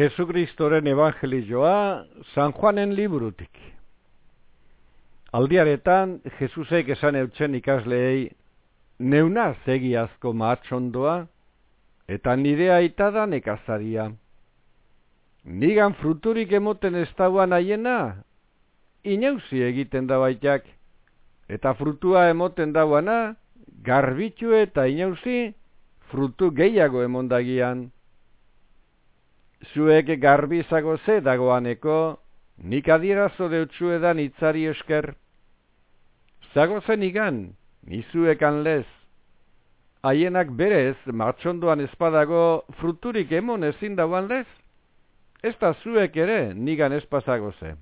Jesukristoren evangelioa San Juanen liburutik. Aldiaretan, Jesusek esan eutzen ikasleei, neuna zegiazko maatxondoa, eta nire aita da nekazaria. Nigan fruturik emoten ez dauan aiena, inauzi egiten da baitak, eta frutua emoten dauana, garbitu eta inauzi, frutu gehiago emondagian zuek garbizago ze dagoaneko, nik adierazo deutsu edan itzari esker. Zago zen igan, nizuekan lez. Haienak berez, martxondoan espadago, fruturik emon ezin dauan lez? Ez da zuek ere, nigan espazago ze.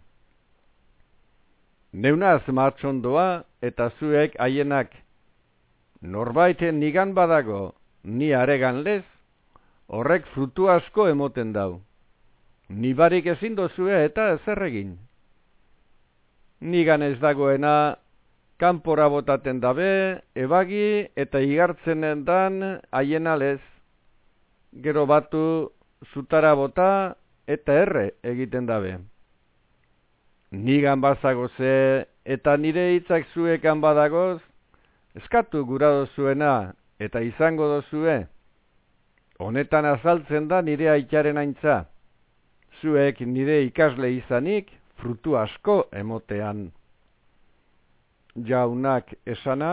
Neunaz martxondoa eta zuek haienak. Norbaiten nigan badago, ni aregan lez? Horrek frutu asko emoten dau. Nibarik ezin dozue eta ezer egin. Nigan ez dagoena, kanpora botaten dabe, ebagi eta igartzenen dan haien alez. Gero batu, zutara bota eta erre egiten dabe. Nigan bazago ze eta nire hitzak zuekan badagoz, eskatu gura dozuena eta izango dozue. Honetan azaltzen da nire aitaren aintza. Zuek nire ikasle izanik frutu asko emotean. Jaunak esana,